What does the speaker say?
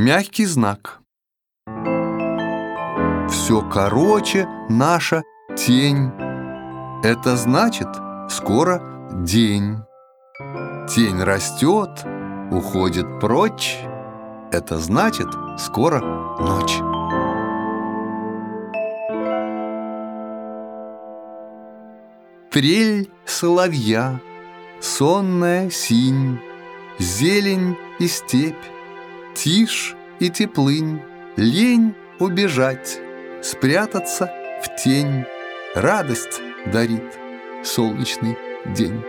Мягкий знак. Все короче наша тень. Это значит, скоро день. Тень растет, уходит прочь. Это значит, скоро ночь. Трель соловья, сонная синь, Зелень и степь, тишь и теплынь, Лень убежать, спрятаться в тень, Радость дарит солнечный день.